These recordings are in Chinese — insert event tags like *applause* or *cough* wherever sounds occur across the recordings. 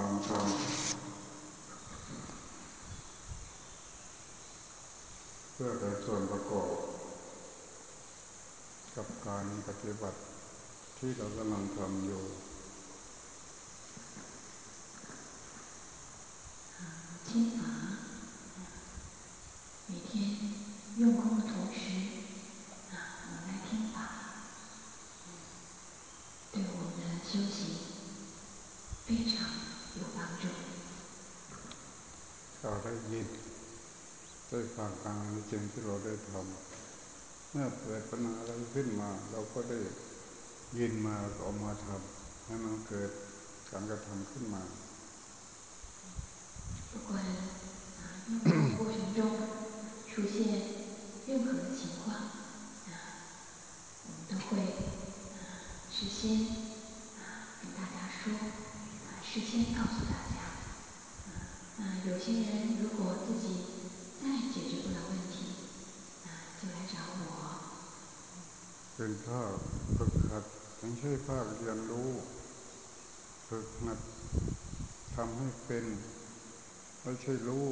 ฟังธรรมเพื่อเป็นส่วนประกอบ กับการปฏิบัติที่เรากำลังทำอยู่ที่สา ได้ฟังการจริงที่เราได้ทำเมื่อเกิดปัญหาอะไรขึ้นมา เราก็ได้ยินมาก็เอามาทำให้มันเกิดการกระทำขึ้นมา不管啊用功过程中出现任何的情况， ภาคฝึกหัดไม่ใช่ภาคเรียนรู้ ฝึกหัดทำให้เป็นไม่ใช่รู้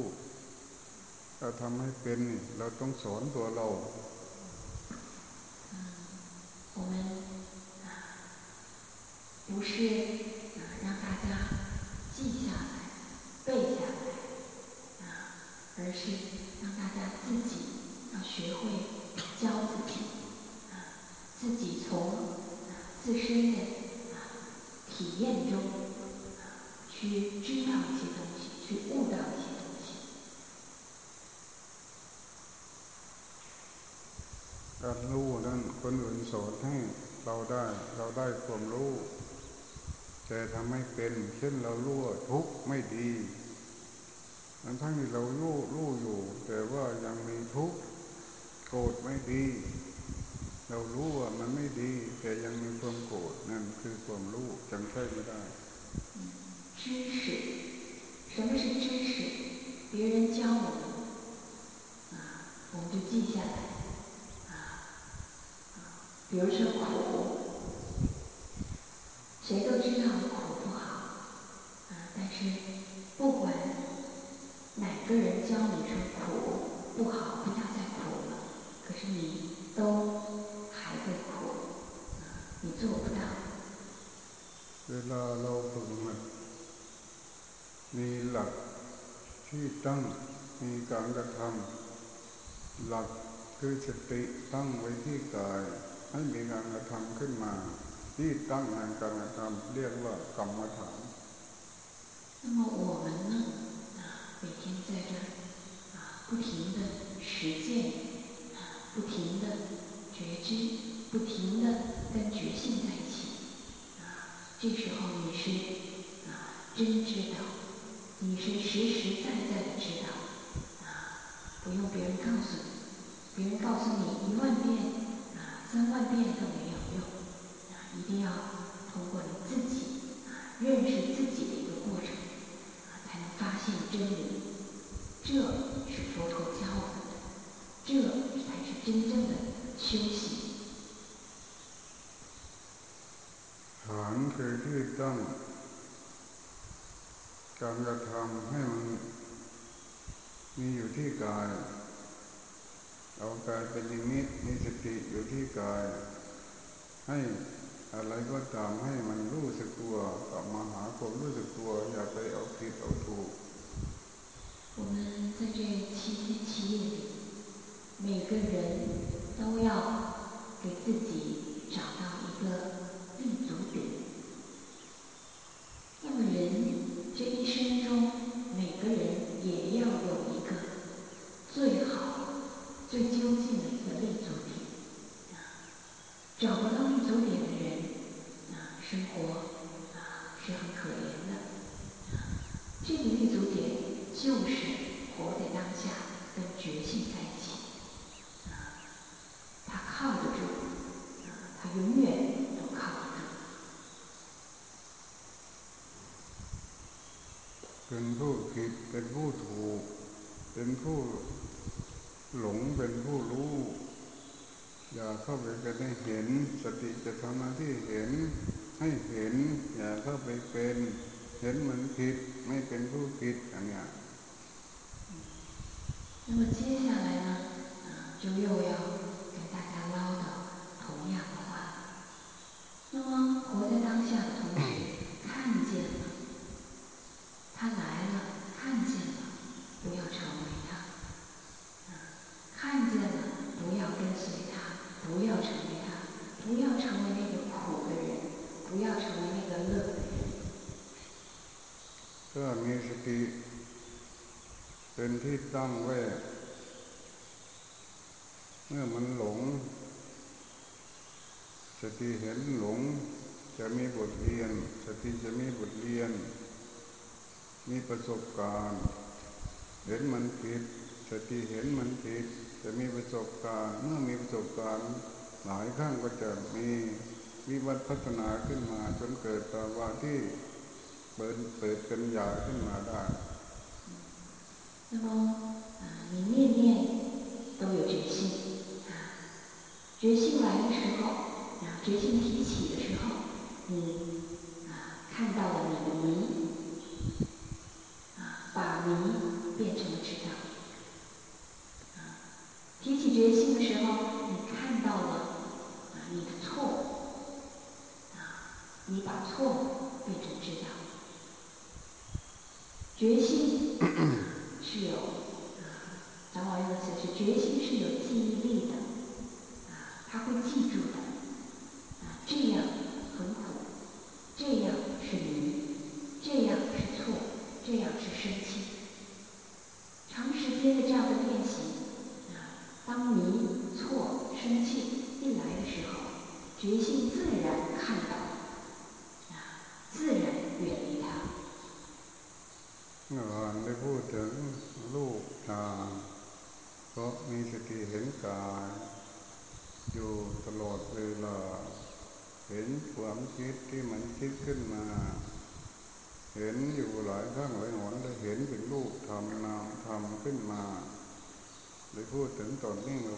ถ้าทำให้เป็นเราต้องสอนตัวเรา不是 ได้ความรู้แต่ทำให้เป็นเช่นเรารู้ว่าทุกข์ไม่ดีทั้งทั้งที่เรารู้รู้อยู่ แต่ว่ายังมีทุกข์โกรธไม่ดี เรารู้ว่ามันไม่ดี แต่ยังมีความโกรธนั่นคือความรู้จำใช่ไม่ได้知识什么是知识别人教我们啊我们就记下来啊比如说苦， 谁都知道苦不好，啊，但是不管哪个人教你说苦不好，不要再苦了，可是你都还会苦，啊，你做不到。เวลาเราฝึกหัดมีหลักที่ตั้งมีการกระทำหลักคือสติตั้งไว้ที่กายให้มีการกระทำขึ้นมา ที่ตั้งแห่งการกระทำเรียกว่ากรรมฐาน那么我们呢啊每天在这啊不停的实践啊不停的觉知不停的跟觉性在一起啊这时候你是啊真知道你是实实在在的知道啊不用别人告诉你别人告诉你一万遍啊三万遍都没有用啊 一定要通过你自己啊认识自己的一个过程啊才能发现真理这是佛陀教我们的这才是真正的修行ฐานคือที่ตั้งการกระทำให้มันมีอยู่ที่กายเอากายเป็นนิมิตมีสติอยู่ที่กาย ให้ อะไรก็ตามให้มันรู้สึกตัวกลับมาหาความรู้สึกตัวอย่าไปเอาผิดเอาถูก我们在这七天七夜里，每个人都要给自己找到一个 就是活在当下，跟觉性在一起，啊，他靠得住，啊，他永远都靠得住。เป็นผู้ผิดเป็นผู้ถูกเป็นผู้หลงเป็นผู้รู้ อย่าเข้าไปเป็นให้เห็น สติจะทำหน้าที่เห็น ให้เห็น อย่าเข้าไปเป็น เห็นมันผิดไม่เป็นผู้ผิดอันเนี้ย 那么接下来呢，就又要跟大家唠叨同样的话。那么活在当下的同时，看见了，他来了，看见了，不要成为他。看见了，不要跟随他，不要成为他，不要成为那个苦的人，不要成为那个乐的人。ถ้ามีสติเป็นที่ตั้งไว้ จะมีบทเรียน สติจะมีบทเรียน มีประสบการณ์ เห็นมันผิด สติเห็นมันผิด จะมีประสบการณ์ เมื่อมีประสบการณ์ หลายครั้งก็จะมีวิวัฒพัฒนาขึ้นมาจนเกิดภาวะที่เปิดเปิดเป็นญาขึ้นมาได้那么，啊，你念念都有决心，啊，决心来的时候。决心提起的时候， 你啊看到了你的迷，啊把迷变成了知道，啊提起决心的时候，你看到了啊你的错，啊你把错变成知道，决心是有啊长老用的词是决心是有记忆力的，啊他会记住的。觉性自然看到，啊，自然远离它。เมื่อวานได้พูดถึงลูกตาเพราะมีสติเห็นกายอยู่ตลอดเวลาเห็นความคิดที่มันคิดขึ้นมา เห็นอยู่หลายครั้งหลายหนได้เห็นเป็นรูปทำนามทำขึ้นมาได้พูดถึงตอนนี้เมื่อ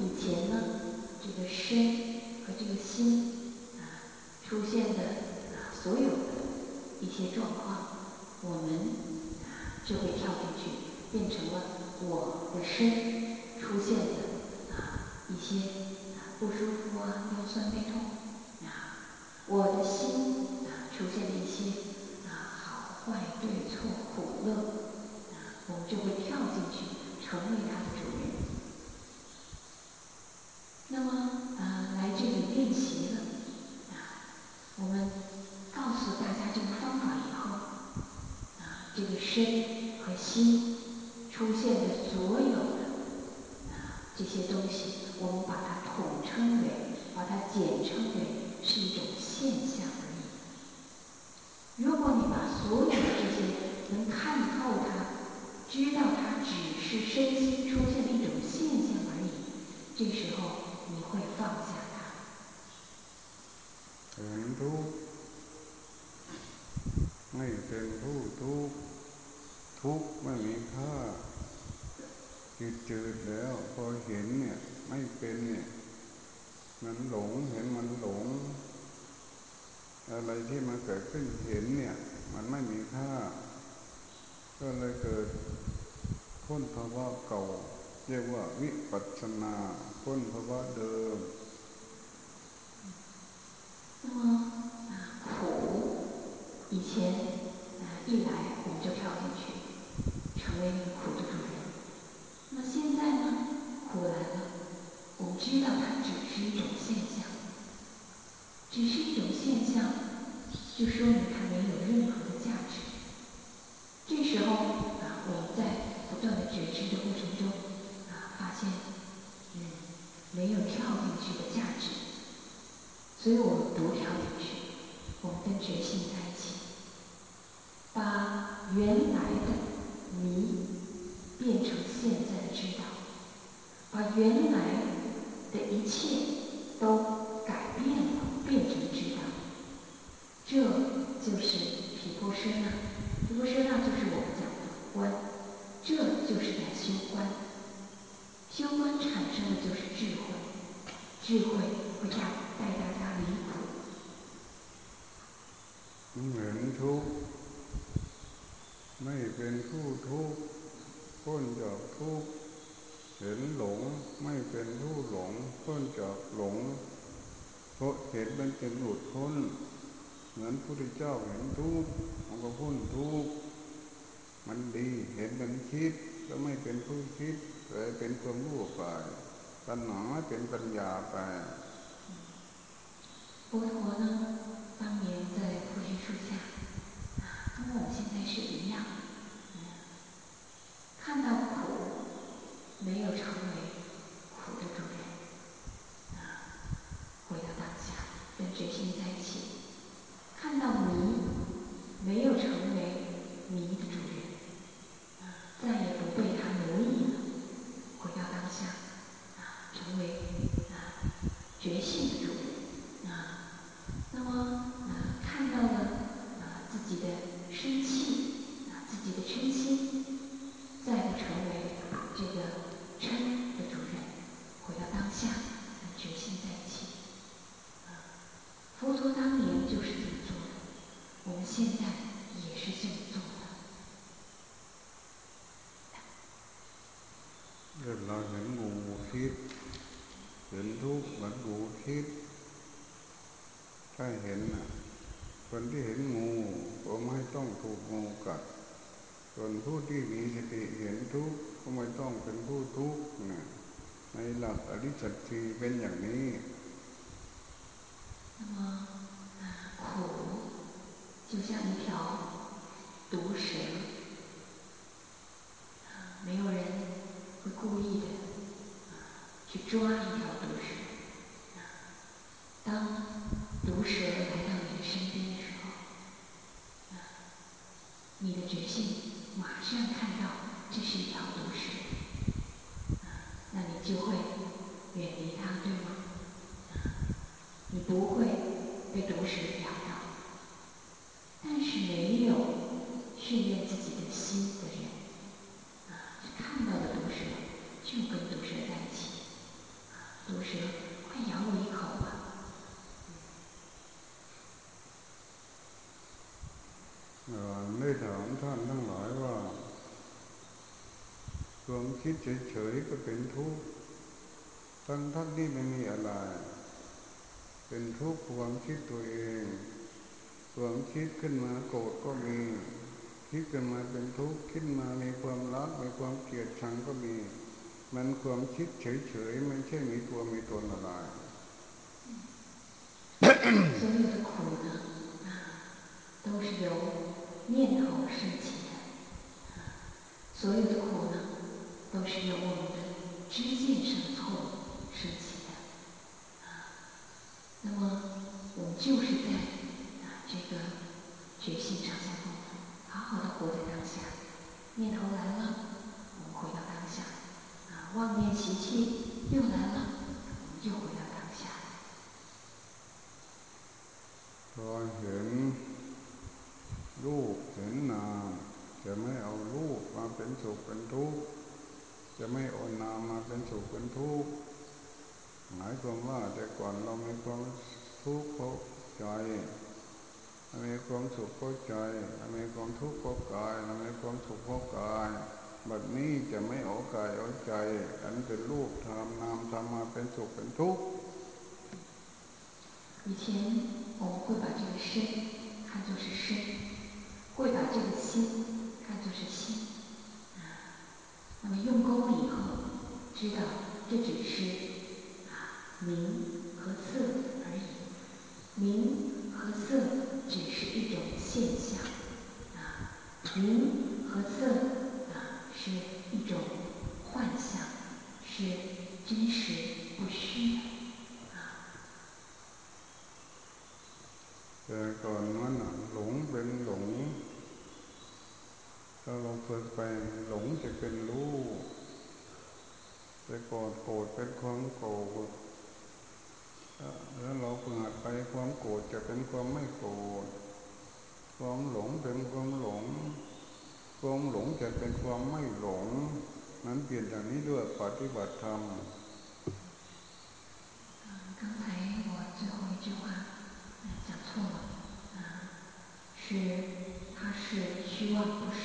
以前呢，这个身和这个心啊出现的啊所有的一些状况，我们就会跳进去，变成了我的身。出现的啊一些啊不舒服啊腰酸背痛啊，我的心啊出现的一些啊好坏对错苦乐啊，我们就会跳进去成为它的主人。那么啊来这里练习了啊，我们告诉大家这个方法以后啊，这个身和心出现的所有的。这些东西，我们把它统称为，把它简称为是一种现象而已。如果你把所有的这些能看透它，知道它只是身心出现的一种现象而已，这时候会放下它。很多，ไม่เป็นผู้ทุกข์ทุกข์ไม่มีค่าจิตจืดแล้วพอเห็นเนี่ยไม่เป็นเนี่ยมันหลงเห็นมันหลง อะไรที่มันเกิดขึ้นเห็นเนี่ยมันไม่มีค่า ก็เลยเกิดพ้นภาวะเก่า เรียกว่าวิปัสสนาพ้นภาวะเดิม那 那么啊，苦以前啊一来我们就跳进去，成为那个苦的主人。那么现在呢，苦来了，我们知道它只是一种现象，只是一种现象，就说明 所 คนที่เห็นงูก็ไม่ต้องถูกงูกัดส่วนผู้ที่มีสติเห็นทุกข์ก็ไม่ต้องเป็นผู้ทุกข์นะในหลักอริสัตสีเป็นอย่างนี้那么啊，苦就像一条毒蛇， ความคิดเฉยๆก็เป็นทุกข์ทั้งท่านที่ไม่มีอะไร เป็นทุกข์ความคิดตัวเองความคิดขึ้นมาโกรธก็มี คิดขึ้นมาเป็นทุกข์คิดมามีความรักมีความเกลียดชังก็มี มันความคิดเฉยๆไม่ใช่มีตัวมีตนอะไร所有的苦呢，啊，都是由念头升起的，啊，所有的苦呢， 都是由我们的知见上的错误升起的，啊，那么我们就是在啊这个觉性上下功夫，好好的活在当下，念头来了，我们回到当下，啊，妄念习气又来了，我们就回到当下。พอเห็นรูปเห็นนามจะไม่เอารูปมาเป็นสุขเป็นทุกข์ จะไม่เอานามมาเป็นสุขเป็นทุกข์หมายความว่าแต่ก่อนเรามีความทุกข์เพราะใจมีความสุขเพราะใจมีความทุกข์เพราะกายมีความสุขเพราะกายแบบนี้จะไม่เอากายเอาใจ อันเป็นรูปทำนามทำมาเป็นสุขเป็นทุกข์以前 我们会把这个身看作是身，会把这个心看作是心。 啊，那么用功了以后，知道这只是啊名和色而已，名和色只是一种现象，啊，名和色啊是一种幻象，是真实不虚的。แต่ก่อนนั้นหลงเป็นหลง ถ้าเราเกิดไปหลงจะเป็นรู้แต่ก่อนโกรธเป็นความโกรธแล้วเราเกิดไปความโกรธจะเป็นความไม่โกรธความหลงเป็นความหลงความหลงจะเป็นความไม่หลง นั้นเปลี่ยนอย่างนี้ด้วยปฏิบัติธรรม刚才我最后一句话。讲错了，啊，是它是虚妄不实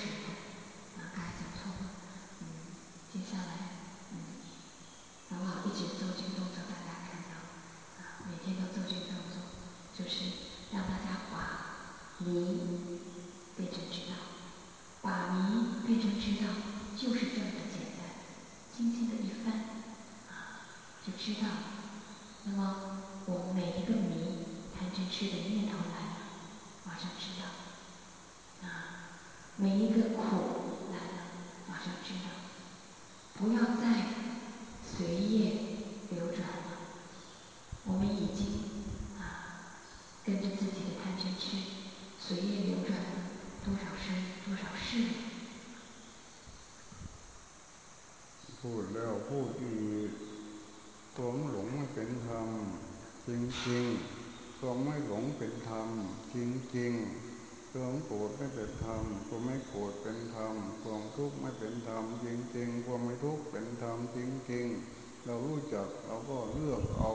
โกรธไม่เป็นธรรมความไม่โกรธเป็นธรรมความทุกข์ไม่เป็นธรรมจริงๆความไม่ทุกข์เป็นธรรมจริงๆเรารู้จักเราก็เลือกเอา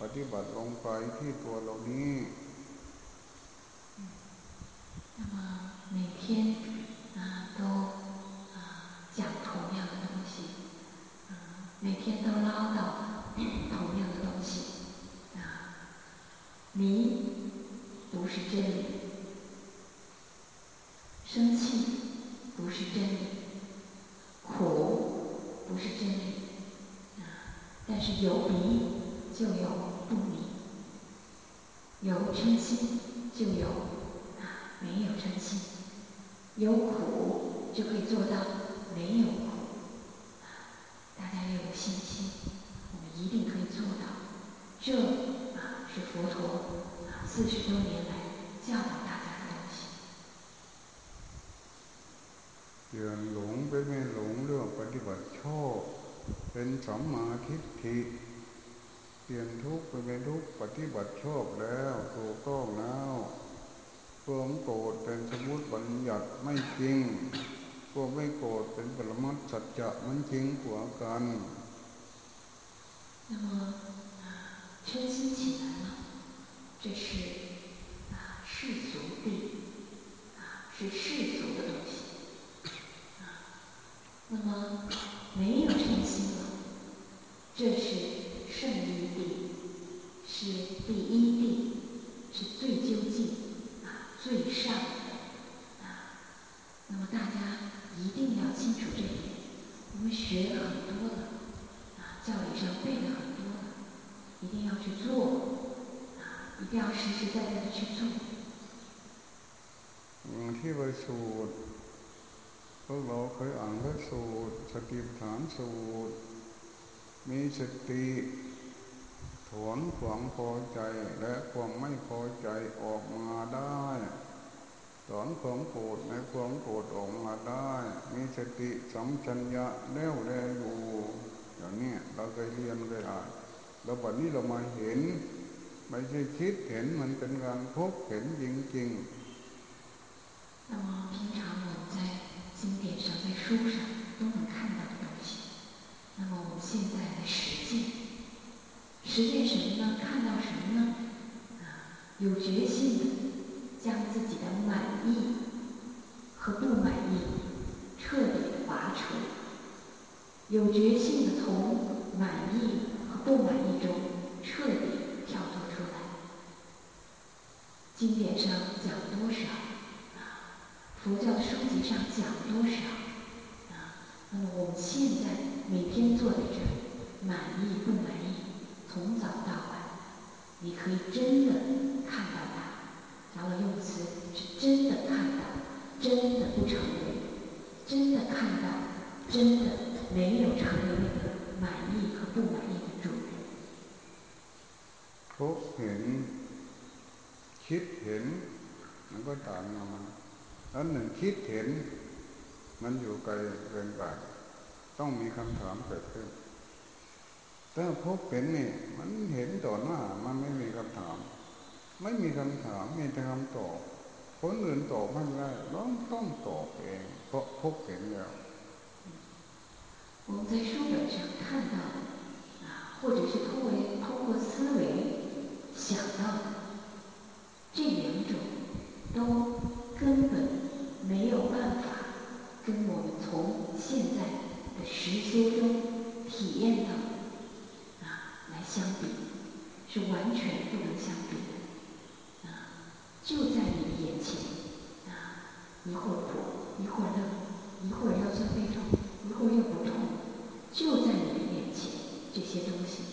ปฏิบัติลงไปที่ตัวเรานี้那么每天啊都啊讲同样的东西，啊每天都唠叨同样的东西，啊迷不是真理， 生气不是真理，苦不是真理，啊！但是有迷就有不迷，有嗔心就有啊没有嗔心，有苦就可以做到没有苦，大家要有信心，我们一定可以做到，这。是佛陀啊四十多年来教导 เปลี่ยนหลงไปไม่หลงเรื่องปฏิบัติชอบเป็นสัมมาทิฏฐิเปลี่ยนทุกข์ไปเป็นทุกข์ปฏิบัติชอบแล้วถูกต้องแล้วความโกรธเป็นสมุติบัญญัติไม่จริงความไม่โกรธเป็นปรมัตสัจจะมันจริงกว่ากัน那么嗔心起来了，这是啊世俗谛，啊是世俗的东西，啊， 西。那么没有称心了，这是圣一地，是第一地，是最究竟啊，最上的啊。那么大家一定要清楚这一点。我们学很多的啊，教理上背了很多的，一定要去做啊，一定要实实在在的去做。嗯，ที่ พวกเราเคยอ่านพระสูตร สติปัฏฐานสูตร มีสติถอนความพอใจและความไม่พอใจออกมาได้ถอนความโกรธในความโกรธออกมาได้ มีสติสัมชัญญะแน่วแน่อยู่อย่างนี้เราเคยเรียนเคยอ่านแล้วบัดนี้เรามาเห็น ไม่ใช่คิดเห็นมันเป็นการพบเห็นจริงๆน้องพี่ถามหัวใจ 经典上、在书上都能看到的东西，那么我们现在来实践，实践什么呢？看到什么呢？啊，有决心将自己的满意和不满意彻底的拔除，有决心的从满意和。不满意中彻底跳脱出来，经典上讲多少，佛教书籍上讲多少，啊，那么我们现在每天坐在这儿，满意不满意？从早到晚，你可以真的看到它，然后用词是真的看到，真的不成为，真的看到，真的没有成为那个满意和不满意的主人。พบเห็นคิดเห็นมันก็ตามมา อันหนึ่งคิดเห็น มันอยู่ไกลเกินไปต้องมีคำถามเกิดขึ้นถ้าพบเห็นนี่มันเห็นต่อหน้า มันไม่มีคำถาม ไม่มีคำถามมีแต่คำตอบคนอื่นตอบไม่ได้ต้องต้องตอบเองเพราะพบเห็นแล้ว我们在书本上看到的啊，或者是通过通过思维想到的这两种，都 根本没有办法跟我们从现在的实修中体验到啊来相比，是完全不能相比的啊！就在你的眼前啊，一会儿苦，一会儿乐，一会儿腰酸背痛，一会儿又不痛，就在你的眼前，这些东西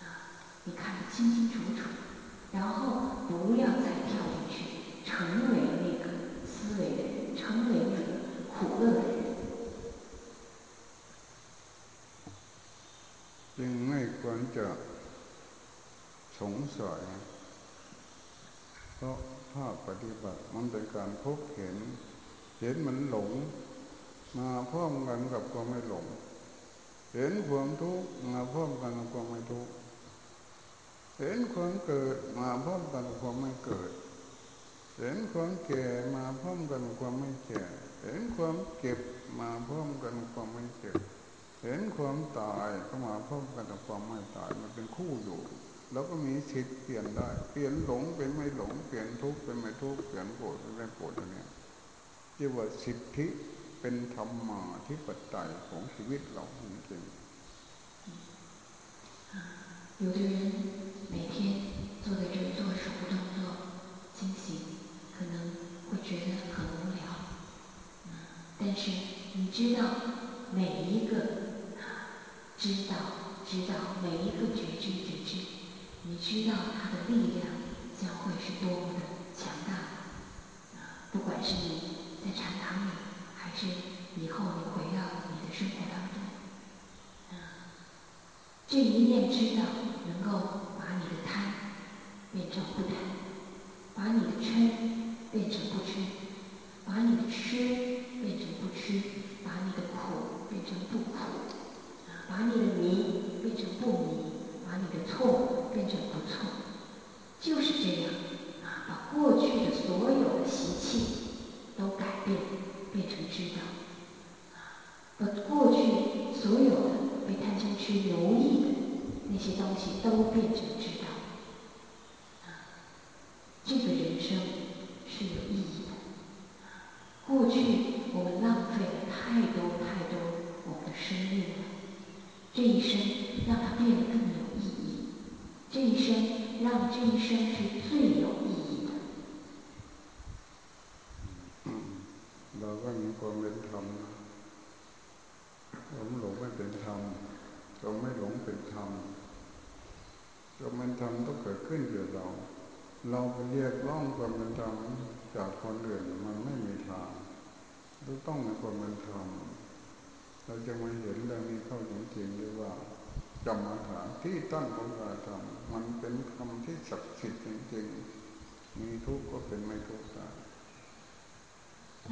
啊，你看得清清楚楚。然后不要再跳进去，成为那个思维的人，成为那个苦乐的人。จึงไม่ควรจะสงสัยเพราะภาคปฏิบัติมันเป็นการพบเห็น เห็นมันหลง มาพร้อมกันกับความไม่หลง เห็นความทุกข์มาพร้อมกันกับความไม่ทุกข์เห็นความเกิดมาพร้อมกันกับความไม่เกิด เห็นความแก่มาพร้อมกันกับความไม่แก่ เห็นความเก็บมาพร้อมกันกับความไม่เก็บ เห็นความตายก็มาพร้อมกันกับความไม่ตาย มันเป็นคู่อยู่ แล้วก็มีสิทธิ์เปลี่ยนได้ เปลี่ยนหลงเป็นไม่หลง เปลี่ยนทุกข์เป็นไม่ทุกข์ เปลี่ยนโกรธเป็นไม่โกรธอย่างนี้เรียกว่าสิทธิเป็นธรรมาที่ปัจจัยของชีวิตเราจริงๆ有的人每天坐在这儿做手部动作、清醒， 可能会觉得很无聊。嗯，但是你知道，每一个知道、知道每一个觉知、觉知，你知道它的力量将会是多么的强大。啊，不管是你在禅堂里，还是以后你回到你的生活当中，啊，这一念知道。能够把你的贪变成不贪，把你的嗔变成不嗔，把你的痴变成不吃，把你的苦变成不苦，把你的迷变成不迷，把你的错变成不错，就是这样啊，把过去的所有的习气都改变，变成知道，啊，把过去所有的被贪嗔痴留意的。那些东西都变成知，这个人生是有意义的。过去我们浪费了太多太多我们的生命了，这一生让它变得更有意义，这一生让这一生是最有意义的。嗯，เราก็มีความเป็นธรรมหลงไม่เป็นธรรมเราไม่หลงเป็นธรรมความเป็นธรรมต้องเกิดขึ้นอยู่เรา เราไปเรียกร้องความเป็นธรรมจากคนอื่นมันไม่มีทางเราต้องมีความเป็นธรรมเราจะมาเห็นเรื่องนี้เข้าจริงๆเลยว่ากรรมฐานที่ตั้งของการทำมันเป็นธรรมที่ศักดิ์สิทธิ์จริงๆมีทุกข์ก็เป็นไม่ทุกข์ได้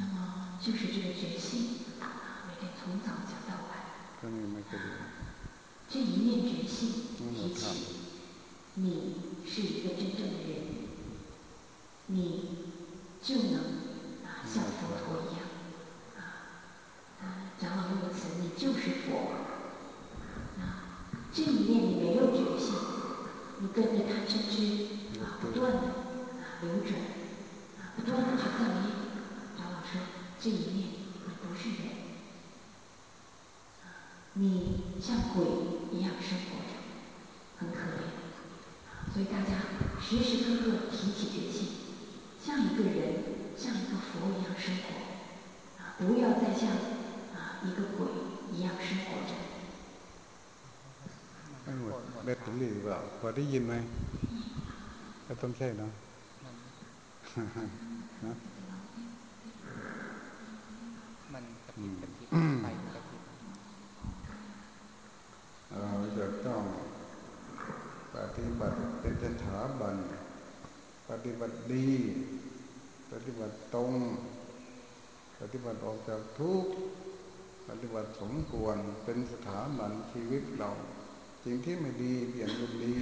那么就是这个决心啊，每天从早讲到晚。这一念决心提起。你是一个真正的人， 你就能啊像佛陀一样啊，长老用的词，你就是佛啊。这一念你没有决心，你跟着贪嗔痴啊不断的啊流转啊，不断的去造业。长老说，这一念你不是人你像鬼一样生活着，很可怜。所以大家时时刻刻提起决心，像一个人，像一个佛一样生活，啊，不要再像啊一个鬼一样生活着。ไม่หมดแบตเตอรี่เปล่าพอได้ยินไหมก็ต้องใช่เนาะนะมันกระพริบกระพริบไฟกระพริบเราจะต้องปฏิบัติเป็นสถาบัน ปฏิบัติดี ปฏิบัติตรง ปฏิบัติออกจากทุกข์ปฏิบัติสมควรเป็นสถาบันชีวิตเราสิ่งที่ไม่ดีเปลี่ยนเป็นดี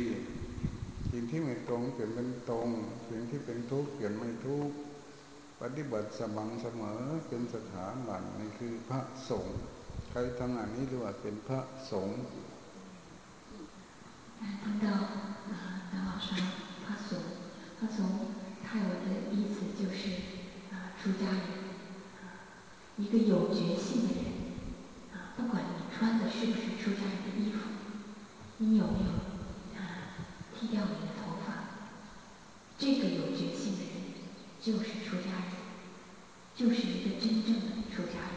สิ่งที่ไม่ตรงเปลี่ยนเป็นตรงสิ่งที่เป็นทุกข์เปลี่ยนไม่ทุกข์ปฏิบัติสม่ำเสมอเป็นสถาบันนี่คือพระสงฆ์ใครทำงานนี้เรียกว่าเป็นพระสงฆ์听到啊，张老师พร ะสงฆ์พระสงฆ์泰文的意思就是啊，出家人啊，一个有决心的人啊，不管你穿的是不是出家人的衣服，你有没有啊剃掉你的头发？这个有决心的人就是出家人，就是一个真正的出家人。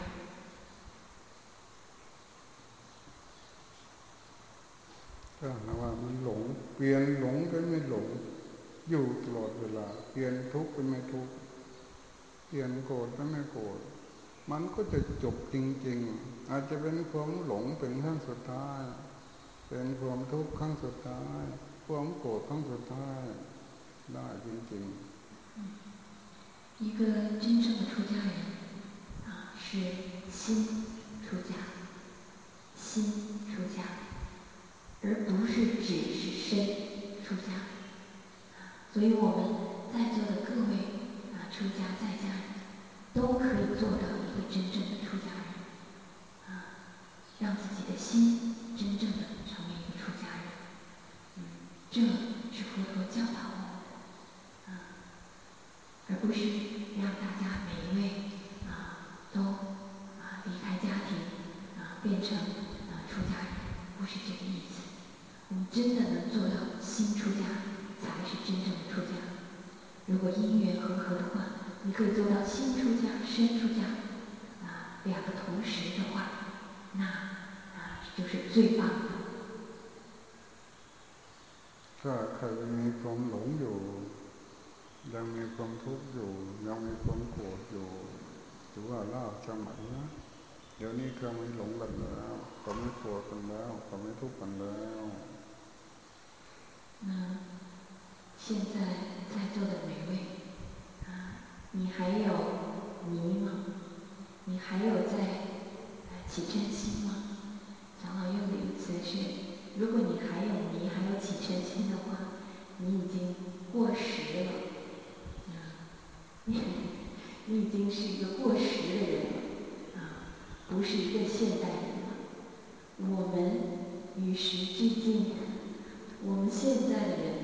ก็นะว่ามันหลงเปลี่ยนหลงก็ไม่หลง อยู่ตลอดเวลาเปลี่ยนทุกข์เป็นไม่ทุกข์เปลี่ยนโกรธเป็นไม่โกรธมันก็จะจบจริงๆ อาจจะเป็นความหลงเป็นขั้นสุดท้ายเป็นความทุกข์ขั้นสุดท้ายความโกรธขั้นสุดท้ายได้จริงๆ一个真正的出家人啊，是心出家，心出家，而不是只是身出家。 所以我们在座的各位啊，出家在家人都可以做到一个真正的出家人啊，让自己的心真正的成为一个出家人，嗯。这是佛陀教导我们的，啊，而不是让大家每一位啊都啊离开家庭啊变成啊出家人，不是这个意思。我们真的能做到心出家，才是真正的出家。如果因缘和合的话，你可以做到心出家、身出家啊两个同时的话，那啊就是最棒的。ถ้าใครมีความหลงอยู่ ยังมีความทุกข์อยู่ ยังมีความโกรธอยู่ถือว่าล่าสมัยนะเดี๋ยวนี้เขาไม่หลงกันแล้วเขาไม่โกรธกันแล้วเขาไม่ทุกข์กันแล้ว那 现在在座的每位啊，你还有迷吗？你还有在起嗔心吗？长老用的一个词是。如果你还有迷，还有起嗔心的话，你已经过时了，你 *laughs* 你已经是一个过时的人了，啊，不是一个现代人了。我们与时俱进，我们现在的人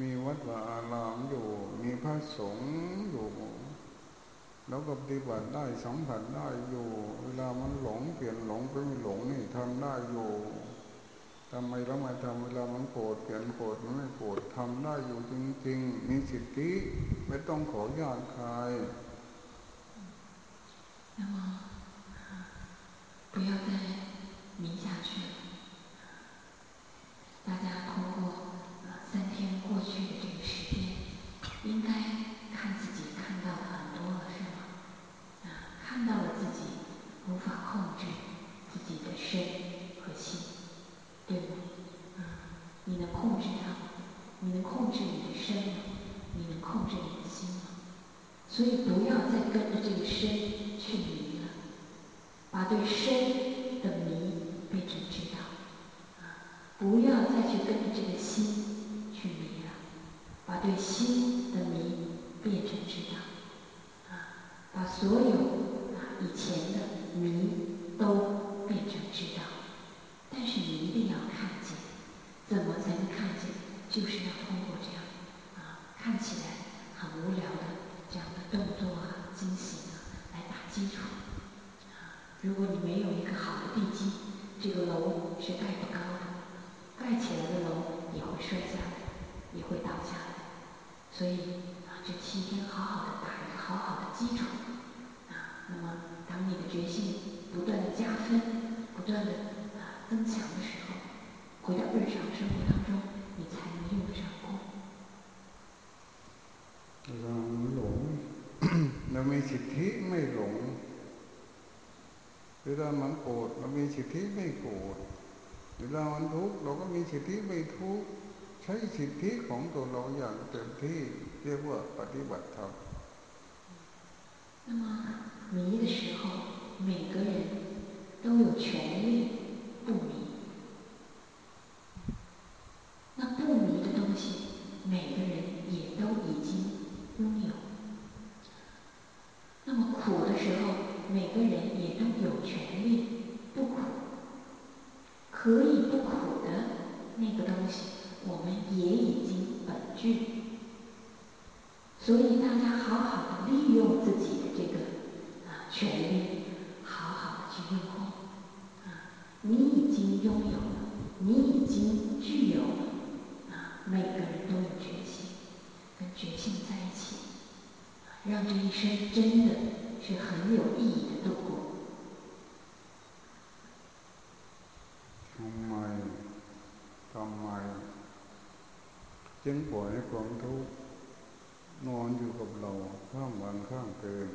มีวัดวาอารามอยู่ มีพระสงฆ์อยู่ แล้วก็ปฏิบัติได้สัมผัสได้อยู่ เวลามันหลงเปลี่ยนหลงไปไม่หลงนี่ทำได้อยู่ทำไมเราไม่ทำเวลามันโกรธเปลี่ยนโกรธมันไม่โกรธทำได้อยู่จริงๆ มีสิทธิไม่ต้องขอญาติใคร那么不要再迷下去了。大家通过啊 三天过去的这个时间，应该看自己看到的很多了，是吗？啊，看到了自己无法控制自己的身和心，对吗？你能控制它吗？你能控制你的身吗？你能控制你的心吗？所以不要再跟着这个身去迷了，把对身的迷变成知道，啊，不要再去跟着这个心，对心的迷变成知道，啊，把所有啊以前的迷都变成知道。但是你一定要看见，怎么才能看见？就是要通过这样啊看起来很无聊的这样的动作啊、惊喜啊来打基础。啊，如果你没有一个好的地基，这个楼是盖不高的，盖起来的楼也会摔下来，也会倒下来。所以啊，这七天好好的打一个好好的基础。啊，那么当你的决心不断的加分，不断的啊增强的时候，回到日常生活当中，你才能用得上功。เราหลงเรามีสิทธิไม่หลงเวลามันโกรธเรามีสิทธิไม่โกรธเวลามันทุกข์เราก็มีสิทธิไม่ทุกข์ ใช้สิทธิของตัวเราอย่างเต็มที่เรียกว่าปฏิบัติธรรม那么迷的时候，每个人都有权利不迷。那不迷的东西，每个人也都已经拥有。那么苦的时候，每个人也都有权利不苦。可以不苦的那个东西， 我们也已经本具。所以大家好好的利用自己的这个啊权利，好好的去用功。啊，你已经拥有了，你已经具有了。啊，每个人都有决心，跟决心在一起。让这一生真的是很有意义的่อยให้ความทุกข์นอนอยู่กับเราข้ามวันข้ามคืน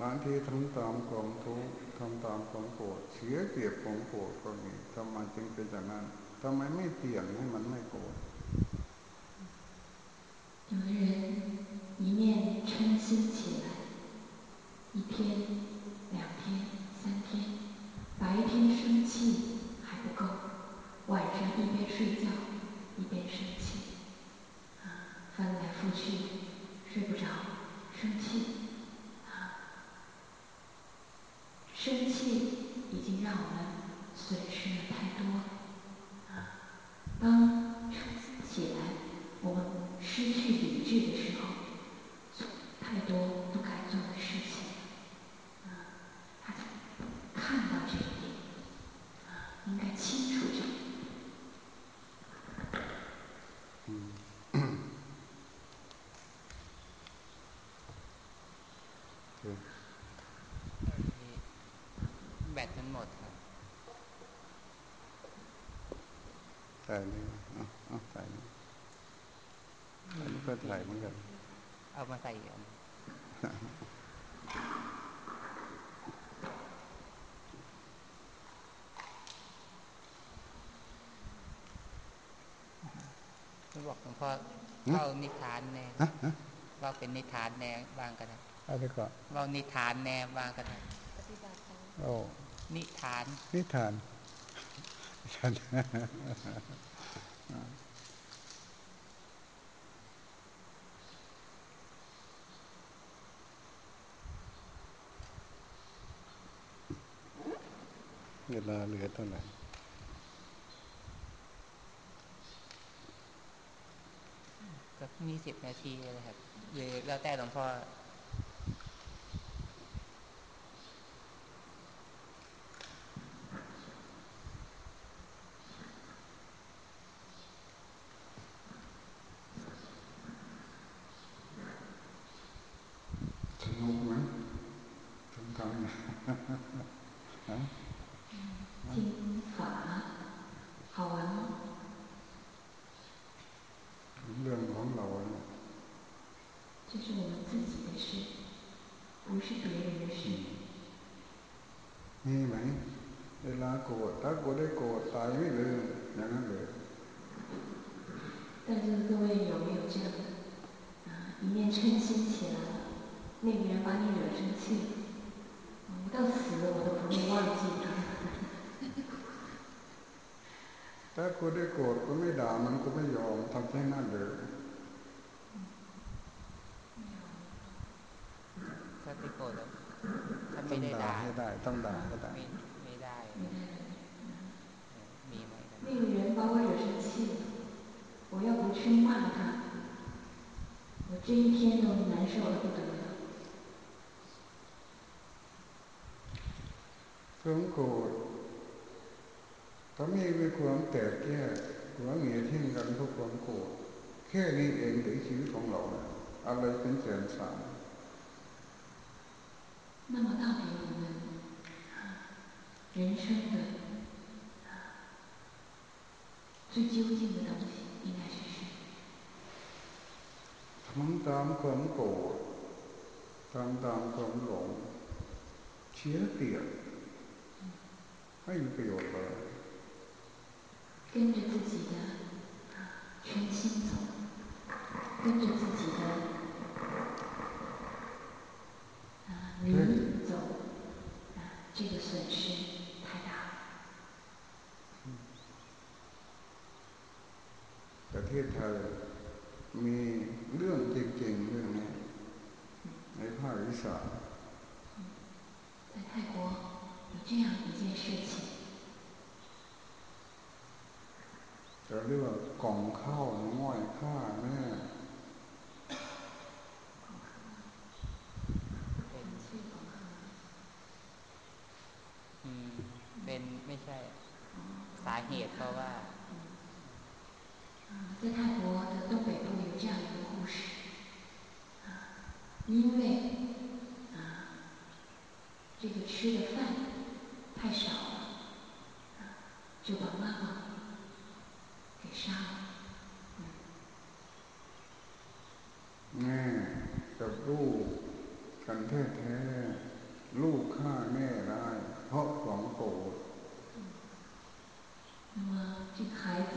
บางทีทำตามความทุกข์ทำตามความโกรธเสียเกียบความโกรธก็มีทำไมจึงเป็นอย่างนั้นทำไมไม่เปลี่ยนให้มันไม่โกรธ有的人一面嗔心起来，一天、两天、三天，白天生气还不够，晚上一边睡觉一边生气。去睡不着，生气， เอามาใส่กันบอกหลวงพ่อเข้านิทานแน่ว่าเป็นนิทานแน่บางกันนะอะไรก็ว่านิทานแน่บางกันนะโอ้นิทาน นิทาน เวลาเหลือเท่าไหร่ก็มีสิบนาทีเลยครับหรือแล้วแต่หลวงพ่อ คุณได้โกรธคุณไม่ด่ามันคุณไม่ยอมทำแค่นั้นเลยถ้า ไม่โกรธแล้วถ้าไม่ได้ด่าให้ได้ต้องด่าให้ได้ 都难受的不得了。ความโกรธถ้ามีมีความแตกแยกความเหนียวทิ้งกันเพราะความโกรธแค่นี้เองถึงชีวิตของเราอะไรเป็นแสนสาร那么到底我们人生的最究竟的东西 西ทำตามความโกรธทำตามความหลงเชียเตียไม่มีประโยชน์เลย跟着自己的身心走，跟着自己的灵走，这个损失太大了。ประเทศไทย มีเรื่องจริงๆเรื่องนี้ในภาควิสา在泰国有这样一件事情。จะเรียกว่ากล่องข้าวน้อยข้าแม่เป็นอืมเป็นไม่ใช่ สาเหตุเพราะว่า在泰国的东北部有 这样一个故事，因为啊，这个吃的饭太少了，就把妈妈给杀了。แม่กับลูกกันแท้แท้ลูกฆ่าแม่ได้เพราะความโกรธ那么这个孩子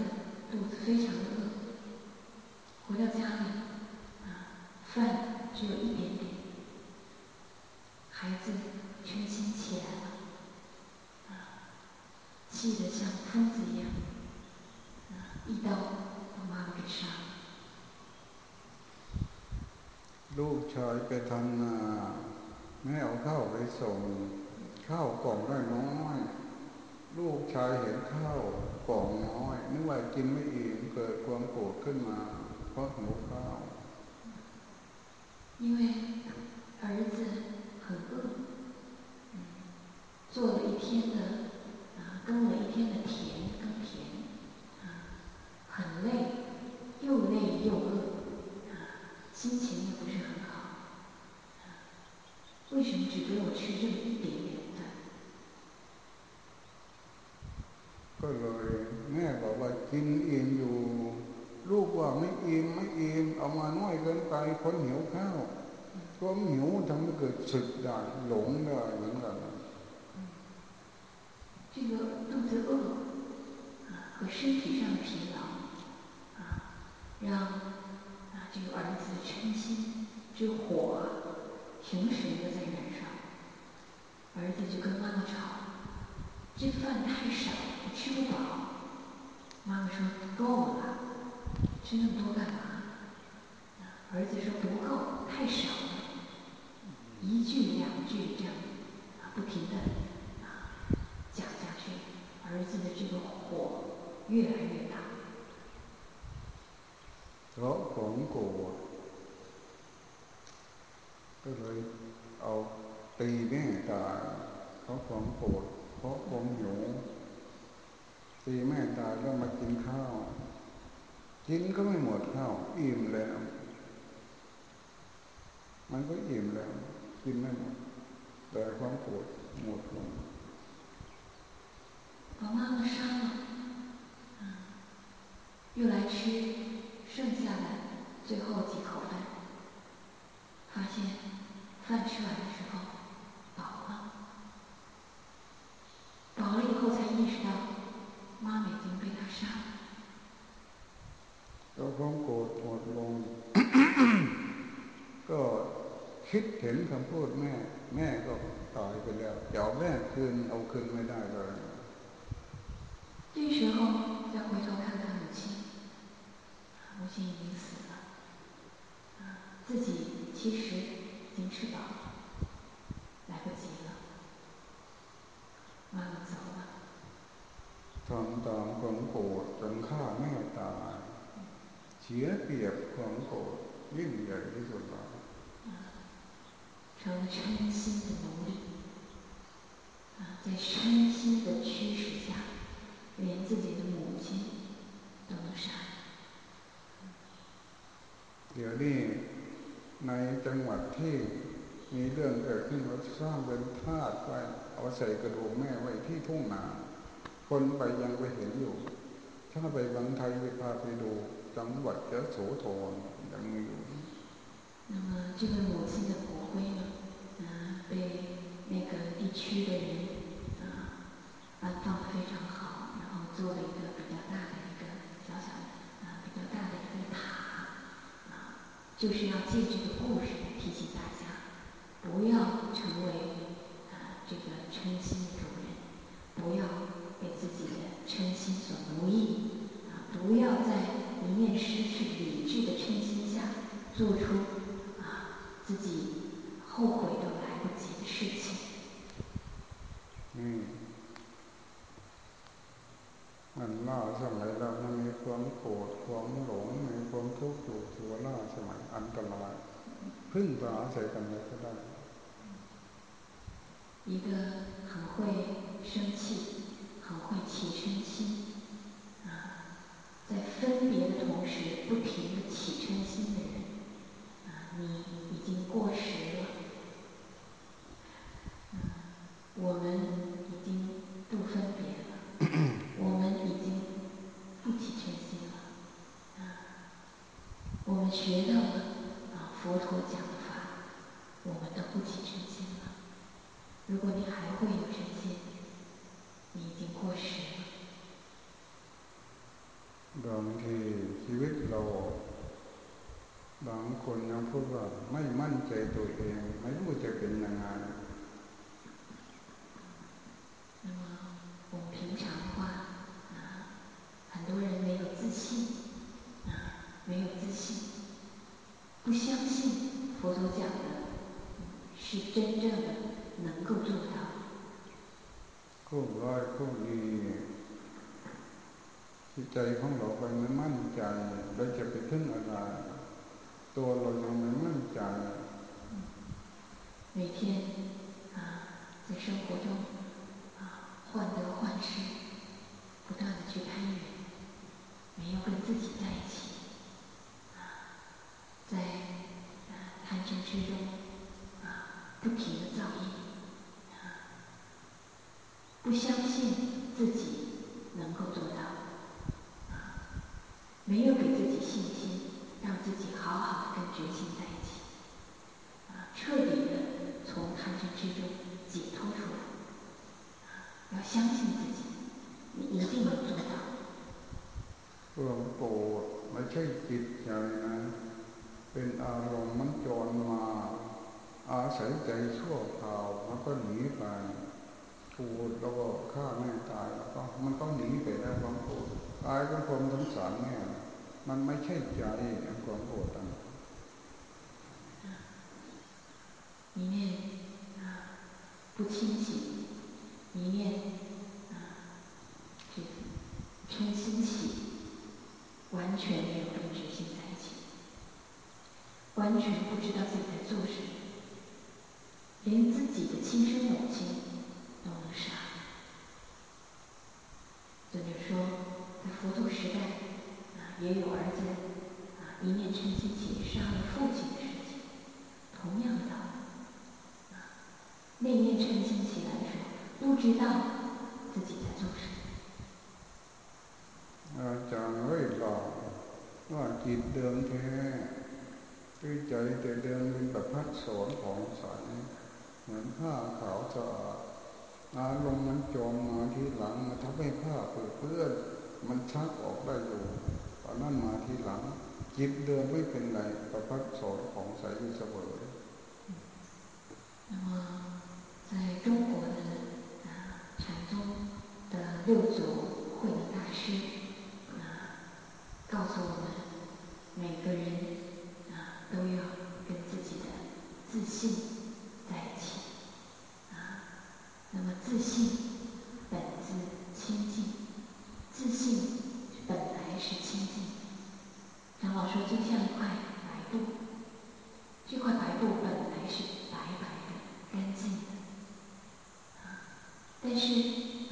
肚子非常的饿， 回到家里啊，饭只有一点点，孩子身心起来了，啊，气得像疯子一样，啊，一刀把妈妈给杀了。ลูกชายไปทำนาแม่เอาข้าวไปส่งข้าวกล่องได้น้อยลูกชายเห็นข้าวกล่องน้อยนึกว่ากินไม่อิ่มเกิดความโกรธขึ้นมา เพราะหิวข้าว因为儿子很饿，做了一天的啊，耕了一天的田耕田，啊，很累，又累又饿，啊，心情也不是很好。为什么只给我吃这么一点点饭？ก็เลยแม่บอกว่ากินอิ่มอยู่ลูกว่า ไม่อิ่มไม่อิ่มเอามาน้อยเกินไปคนหิวข้าวความหิวทำให้เกิดสึกได้หลงได้เหมือนกัน这个肚子饿啊和身体上的疲劳啊，让啊这个儿子嗔心之火平时的在燃烧，儿子就跟妈妈吵，这饭太少，我吃不饱。妈妈说够了， 吃那么多干嘛？儿子说不够，太少了。一句两句这样啊，不停的啊讲下去，儿子的这个火越来越大。เพราะของโกรธก็เลยเอาตีแม่ตายเพราะความโกรธเพราะความหิวตีแม่ตายแล้วมากินข้าว กินก็ไม่หมดข้าวอิ่มแล้วมันก็อิ่มแล้วกินไม่หมดแต่ความโกรธหมดลง把妈妈杀了，又来吃剩下的最后几口饭，发现饭吃完的时候饱了，饱了以后才意识到妈妈已经被他杀了。 ความโกรธหมดลง ก็คิดเห็นคำพูดแม่ แม่ก็ตายไปแล้วเดี๋ยวแม่คืนเอาคืนไม่ได้เลย这时候再回头看看母亲，母亲已经死了，自己其实已经吃饱了，来不及了，妈妈走了。长大，很苦，真怕命大。 เสียเปรียบความโกรธยิ่งใหญ่ที่สุดแล้ว成了嗔心的奴隶啊，在嗔心的驱使下，连自己的母亲都能杀。เดี๋ยวนี้ในจังหวัดที่มีเรื่องเกิดขึ้นเขาสร้างเป็นธาตุไว้เอาใส่กระดูกแม่ไว้ที่ทุ่งนาคนไปยังไปเห็นอยู่ ถ้าไปบางไทยไปพาไปดู จังหวัดจะโสธรยังมีอยู่那么这个母亲的骨灰呢，啊，被那个地区的人啊安放的非常好，然后做了一个比较大的一个小小的啊比较大的一个塔啊，就是要借这个故事来提醒大家，不要成为啊这个嗔心的主人，不要被自己的嗔心所奴役，啊 不要在一面失去理智的嗔心下做出啊自己后悔都来不及的事情。嗯，มันล่าสมัยเรามันมีความโกรธความหลงมีความทุกข์อยู่ถือว่าล่าสมัยอันตรายพึ่งพาอาศัยกันไว้ก็ได้一个很会生气、很会起嗔心，啊， 在分别的同时不停的起嗔心的人，啊，你已经过时了。嗯，我们已经不分别了，我们已经不起嗔心了。啊，我们学到了啊佛陀讲的法，我们都不起嗔心了。如果你ชีวิตเราบางคนยังพูดว่าไม่มั่นใจตัวเองไม่รู้จะเป็นยังไง那么我们平常的话啊，很多人没有自信啊，没有自信，不相信佛陀讲的是真正的能够做到。ก็ร้อย ก็ดีจิตใจของเราไปไม่มั่นใจเราจะไปพึ่งอะไรตัวเรายังไม่มั่นใจ每天啊，在生活中啊，患得患失，不断的去攀缘，没有跟自己在一起啊，在啊贪嗔痴中啊，不停的造业啊，不相信自己能够做到。 没有给自己信心，让自己好好的跟觉心在一起，啊，彻底的从贪嗔痴中解脱出来，啊，要相信自己，你一定能做到。ความโกรธไม่ใช่จิตใจนะเป็นอารมณ์มันจรมา อาศัยใจชั่วคราวแล้วก็หนีไปกูดแล้วก็ฆ่าแม่ตายแล้วก็มันก็หนีไปได้ความโ กรธกลายเป็นความสงสารแม่มันไม่ใช่ใจความโกรธต่าง一面啊不清醒，一面啊这个嗔心起，完全没有跟觉心在一起，完全不知道自己在做什么，连自己的亲生母亲都能杀。尊者说， 在佛陀时代，啊，也有儿子，啊，一念嗔心起杀了父亲的事情，同样的道理，啊，那念嗔心起来的时候，不知道自己在做什么。อาจารย์ไว้หลอกว่าจิตเดิมแท้ด้วยใจแต่เดิมเป็นประพัดสอนของใสเหมือนผ้าขาวสะอาดอารมณ์มันจมมาที่หลังมาทำให้ผ้าเปื้อน มันชักออกได้อยู่ตอนนั้นมาที่หลัง จิตเดิมไม่เป็นไรประพัดสอนของใสอยู่เสมอ那么，在中国的啊禅宗的六祖慧能大师啊，告诉我们，每个人啊都要跟自己的自信。在一起啊，那么自信本自清净， 自信本来是清净。长老说，就像一块白布，这块白布本来是白白的、干净的，但是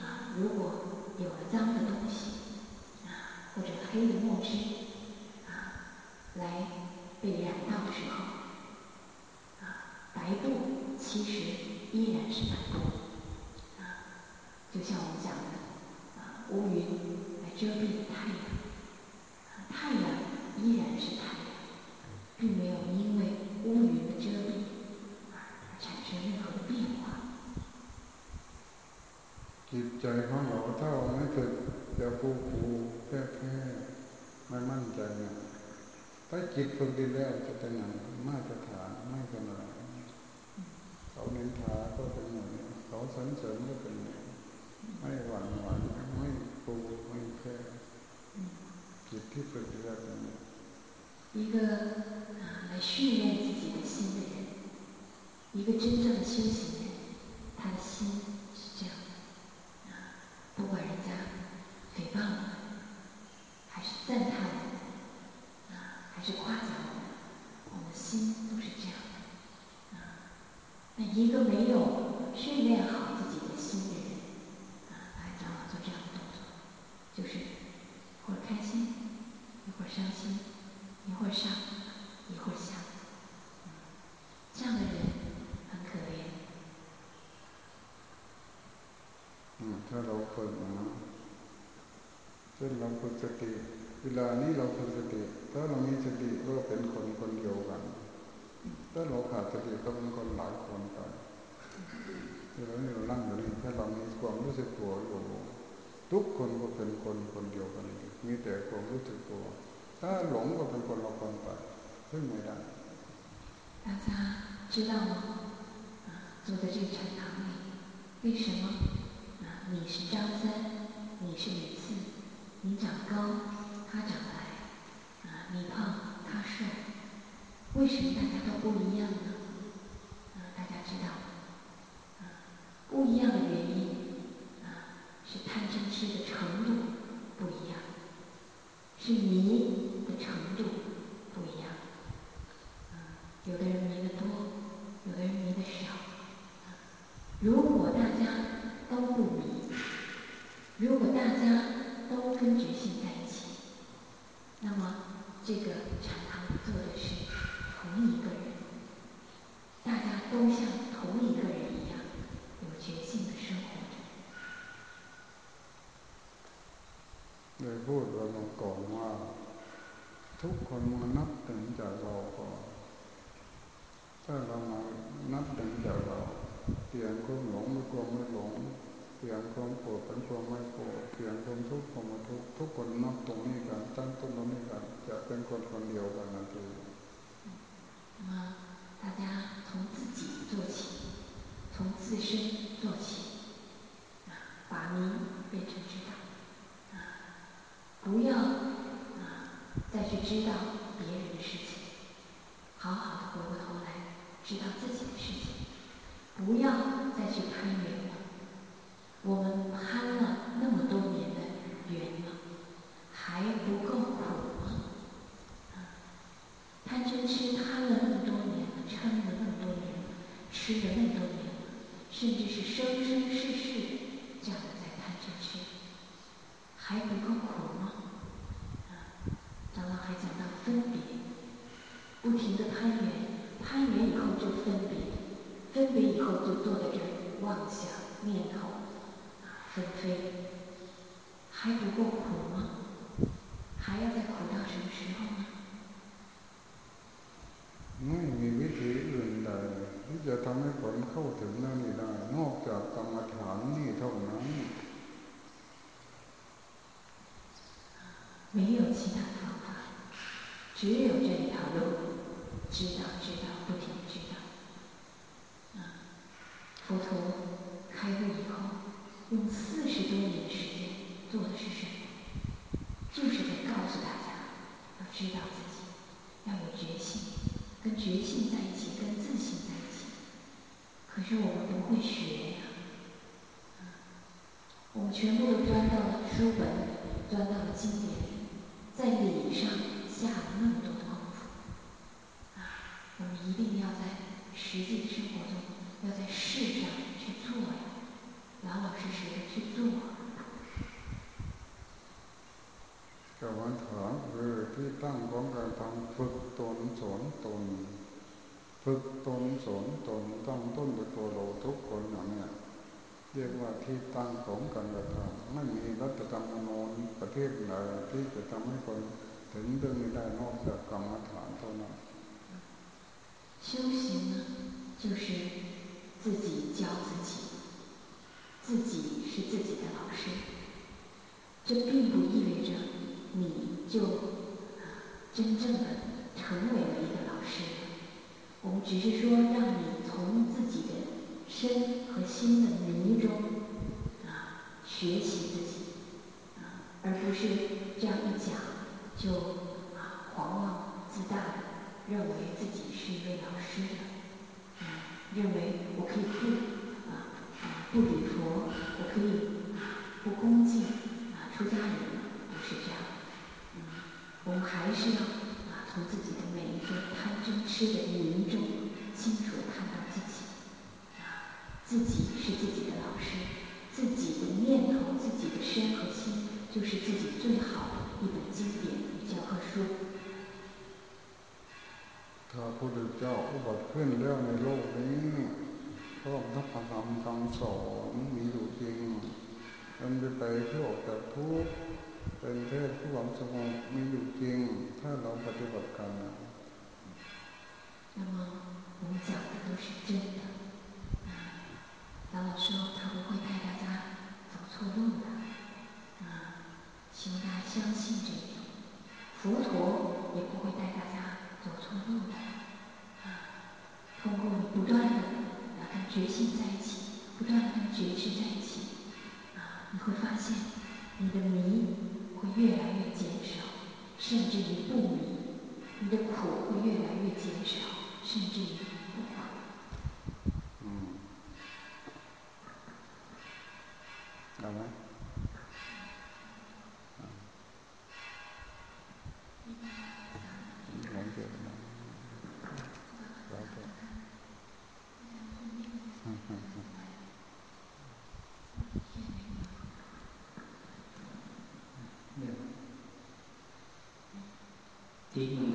啊，如果有了脏的东西啊，或者黑的墨汁啊，来被染到的时候，啊，白布其实依然是白布，啊，就像我们讲的啊，乌云。you. ช่นเราฝึกสติเวลานี้เราฝึกสติถ้าเรามีสติก็เป็นคนคนเดียวกันถ้าเราขาดสติก็เป็นคนหลายคนกันเวลานี้เรานั่งอยู่นี่ถ้าเรามีความรู้สึกตัวอยู่ทุกคนก็เป็นคนคนเดียวกันมีแต่ความรู้สึกตัวถ้าหลงก็เป็นคนเราคนไปซึ่งไม่ได้大家知道吗？啊，坐在这个禅堂里，为什么啊？你是张三，你是李四， 你长高，他长矮，啊，你胖，他瘦，为什么大家都不一样呢？啊，大家知道？啊，不一样的原因啊，是贪嗔痴的程度不一样，是你知道别人的事情，好好的回过头来知道自己的事情，不要再去攀缘了。我们攀了那么多年的缘了，还不够苦吗？啊，贪嗔痴贪了那么多年了，嗔了那么多年了，吃了那么多年了，甚至是生生世世这样的在贪嗔痴，还不够苦吗？啊，长老还讲到分别，不停的攀缘，攀缘以后就分别，分别以后就坐在这儿妄想念头啊纷飞，还不够苦吗？还要再苦到什么时候呢？ไม่มีวิธีอื่นใดที่จะทำให้ผลเข้าถึงนั่นได้ นอกจากกรรมฐานนี่เท่านั้น没有其他的方法， 只有这一条路，知道知道不停的知道。啊，佛陀开悟以后，用四十多年的时间做的是什么？就是在告诉大家，要知道自己，要有决心，跟决心在一起，跟自信在一起。可是我们不会学呀，啊我们全部都钻到了书本，钻到了经典里，在理上下了那么多的功夫，啊，我们一定要在实际的生活中，要在事上去做呀，老老实实的去做。ก็ว รมฐานคือที่ตั้งของการทำฝึกตนสอนตน ฝึกตนสอนตนตั้งต้นด้วยตัวเราทุกคนอย่างนี้เรียกว่าที่ตั้งของการกระทำไม่มีรัฐธรรมนูญประเทศไหนที่จะทำให้คน ถึงเรื่องนี้ได้นอกจากกรรมฐานเท่านั้น修行呢，就是自己教自己，自己是自己的老师。这并不意味着你就真正的成为了一个老师。我们只是说，让你从自己的身和心的迷中啊学习自己啊，而不是这样一讲 就啊狂妄自大的认为自己是一位老师的，啊，认为我可以不啊啊不礼佛，我可以啊不恭敬啊出家人不是这样，嗯，我们还是要啊从自己的每一个贪嗔痴的迷中清楚看到自己。啊自己是自己的老师，自己的念头、自己的身和心，就是自己最好的一本经典与教科书。พระพุทธเจ้าอุบัติขึ้นแล้วในโลกนี้พร้อมทั้งพระธรรมคำสอนมีอยู่จริงมันจะไปเพื่อออกจากทุกข์เป็นเทศผู้หวังสงบมีอยู่จริง ถ้าเราปฏิบัติกัน那么我们讲的都是真的。老老说他不会带大家走错路的，啊， ่ 请大家相信这一点，佛陀也不会带大家走错路的。啊，通过你不断的跟觉性在一起，不断的跟觉知在一起，啊，你会发现你的迷会越来越减少，甚至于不迷；你的苦会越来越减少，甚至于不苦。嗯。了。 ที่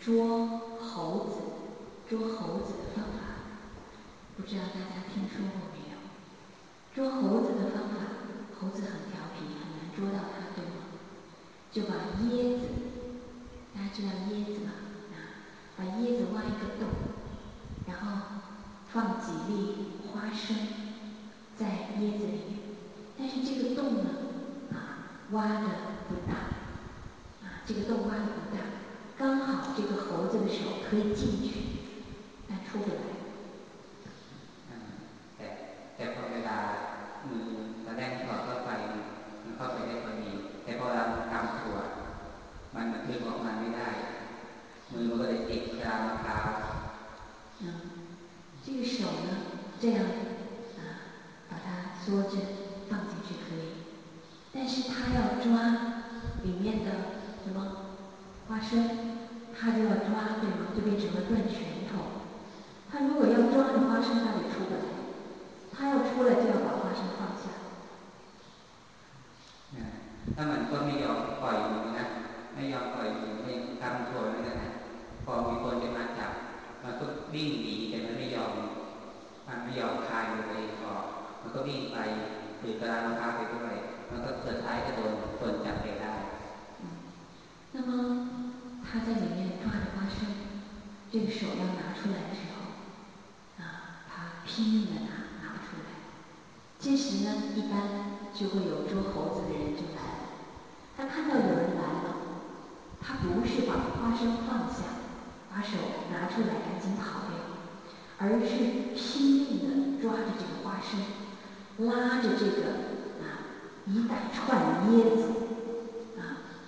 捉猴子、捉猴子的方法，不知道大家听说过没有？捉猴子的方法，猴子很调皮，很难捉到它，对吗？就把椰子，大家知道椰子吗？啊，把椰子挖一个洞，然后放几粒花生在椰子里面，但是这个洞呢，啊，挖的不大。啊，这个洞挖的不大，刚好这个猴子的手可以进去，但出不来。嗯，嗯，这个手呢，这样啊，把它缩着放进去。可以，但是它要抓里面的什么花生？他就要抓，对吗？就变成了断拳头。他如果要抓着花生，他得出来。他要出来，就要把花生放下。ถ้ามันก็ไม่ยอมปล่อยมือนะไม่ยอมปล่อยมือไม่ทำโทษนั่นแหละพอมีคนจะมาจับมันก็วิ่งหนีแต่มันไม่ยอมมันไม่ยอมคลายมือตัวเองออกมันก็วิ่งไปถือกระดานมะพร้าวไปด้วยมันก็สุดท้ายก็โดนคนจับไปได้那么 他在里面抓着花生，这个手要拿出来的时候，啊，他拼命的拿，拿不出来。这时呢，一般就会有捉猴子的人就来了。他看到有人来了，他不是把花生放下，把手拿出来赶紧跑掉，而是拼命的抓着这个花生，拉着这个啊一大串椰子，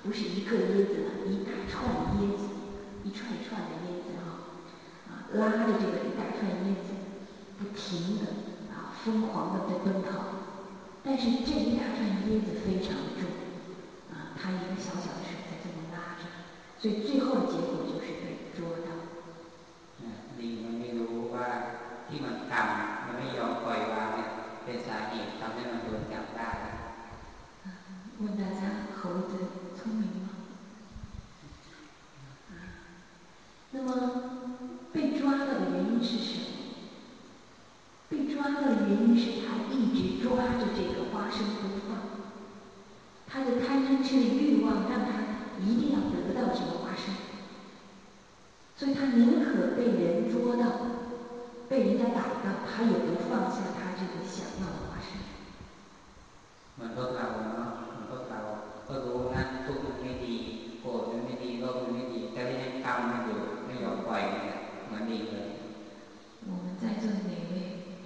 不是一个椰子了，一大串椰子，一串一串的椰子哈，啊，拉着这个一大串椰子，不停的啊，疯狂的在奔跑，但是这一大串椰子非常重，啊，他一个小小的手在这么拉着，所以最后的结果就是被捉到。问大家，猴子聪明吗？那么被抓到的原因是什么？被抓到的原因是他一直抓着这个花生不放，他的贪嗔痴的欲望让他一定要得到这个花生，所以他宁可被人捉到，被人家逮到，他也不放下他这个想要的花生。我们在座的哪位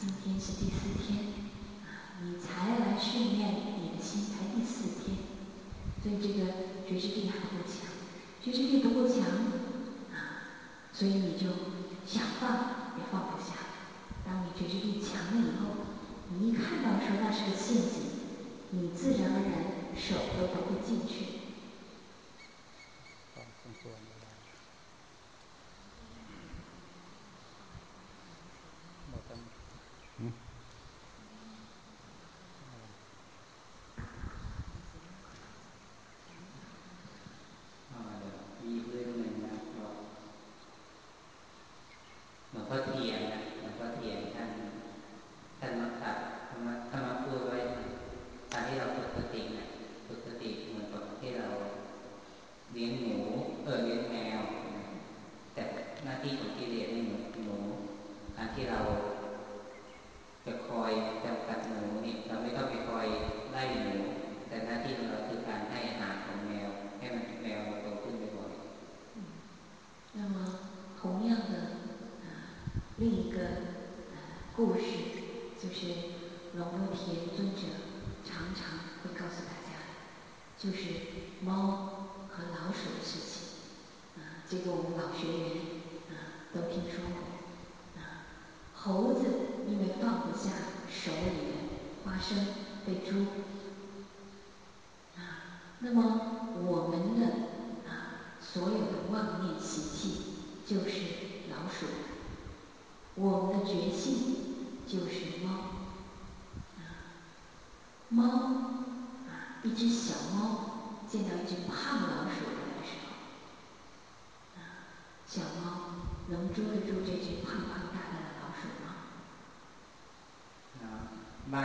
今天是第四天，啊，你才来训练你的心，才第四天，所以这个觉知力还不够强，觉知力不够强，啊，所以你就想放也放不下。当你觉知力强了以后，你一看到说那是个陷阱，你自然而然手都不会进去。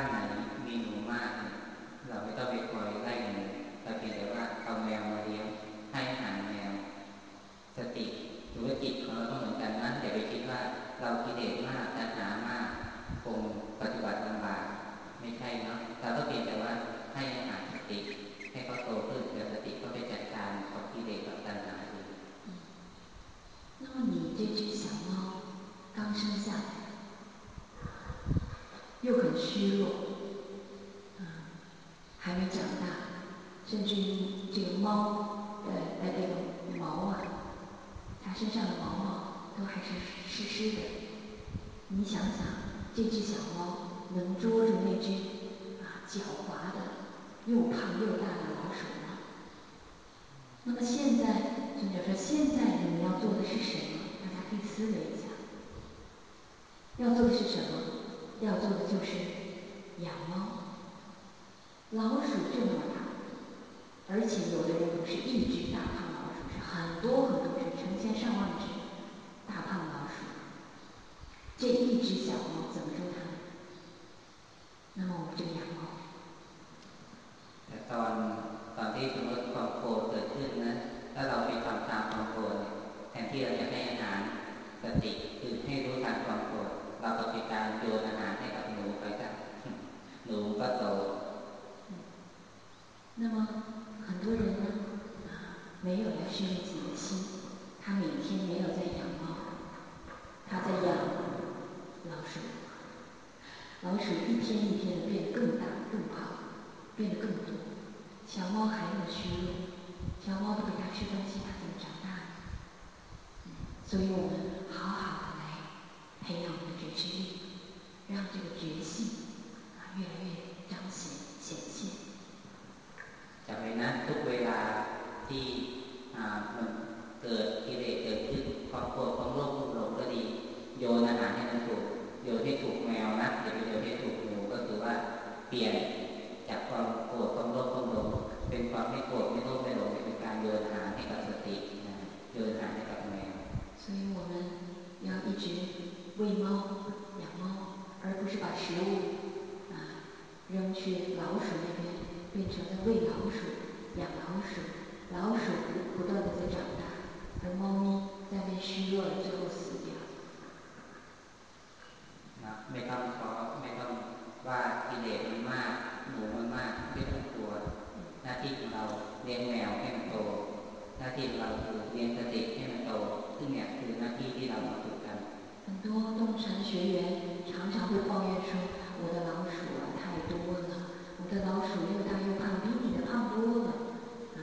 านไหนมีหนูมาก เราไม่ต้องไปคอยไล่หนูแต่เพียงแต่ว่าเอาแมวมาเลี้ยงให้อาหารแมว สติหรือว่าจิตของเราก็เหมือนกันนั้นอย่าไปคิดว่าเราคิดเด็กมากตัณหามากคงปฏิบัติลำบากไม่ใช่เนาะเราต้องเพียงแต่ว่าให้อาหารสติ ให้เขาโตขึ้นแล้วสติก็ไปจัดการของกิเด็กกับตัณหาเอง那么你对这小猫刚生下来又很虚弱，嗯，还没长大，甚至于这个猫的的这个毛啊，它身上的毛毛都还是湿湿的。你想想，这只小猫能捉住那只啊狡猾的又胖又大的老鼠吗？那么现在，尊者说，现在你们要做的是什么？大家可以思维一下，要做的是什么？要做的就是养猫。老鼠这么大，而且有的人不是一只大胖老鼠，是很多很多只，成千上万只大胖老鼠。这一只小猫怎么说它？那么我们就养猫。不到。那么很多人呢，没有来训练自己的心，他每天没有在养猫，他在养老鼠。老鼠一天一天的变更大、更胖，变得更多。小猫还那么虚弱，小猫不给它吃东西，它怎么长大呢？所以我们好好的来培养我们的觉知力，让这个觉性啊越来越。显显现。จำไว้นะทุกเวลาที่มันเกิดกิเลสเกิดขึ้นความโกรธความโลภความหลงก็ดีโยนอาหารให้มันถูกโยนให้ถูกแมวนะอย่าไปโยนให้ถูกหนูก็คือว่าเปลี่ยนจากความโกรธความโลภความหลงเป็นความไม่โกรธไม่โลภไม่หลงเป็นการโยนอาหารให้กับสติโยนอาหารให้กับแมว所以我们要一直喂猫养猫而不是把食物啊 扔去老鼠那边变成了喂老鼠、养老鼠，老鼠不不断的在长大，而猫咪在被虚弱了，最后死掉。ไม่ต้องท้อไม่ต้องว่ากิเลสมันมากหนูมันมากไม่ต้องกลัวหน้าที่ของเราเลี้ยงแมวให้มันโตหน้าที่ของเราคือเลี้ยงสติให้มันโตซึ่งเนี่ยคือหน้าที่ที่เรามาฝึกกัน很多动禅学员常常会抱怨说，我的老鼠啊太 多了。我的老鼠又大又胖，比你的胖多了。啊，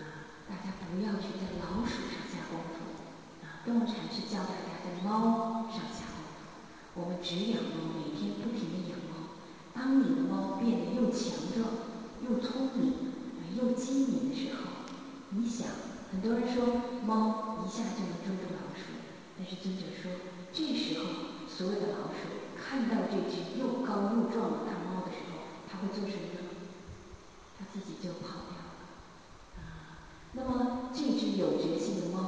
大家不要去在老鼠上下功夫。啊，动禅是教大家在猫上下功夫。我们只养猫，每天不停的养猫。当你的猫变得又强壮、又聪明、又机敏的时候，你想，很多人说猫一下就能捉住老鼠，但是尊者说，这时候所有的老鼠看到这只又高又壮的大，会做什么呢？自己就跑掉了。啊，那么这只有觉性的猫，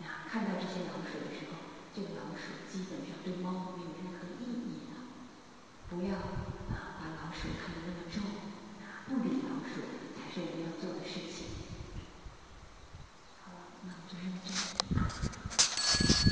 啊，看到这些老鼠的时候，这个老鼠基本上对猫没有任何意义了。不要啊，把老鼠看得那么重，啊，不理老鼠才是我们要做的事情。好了，那我就用这。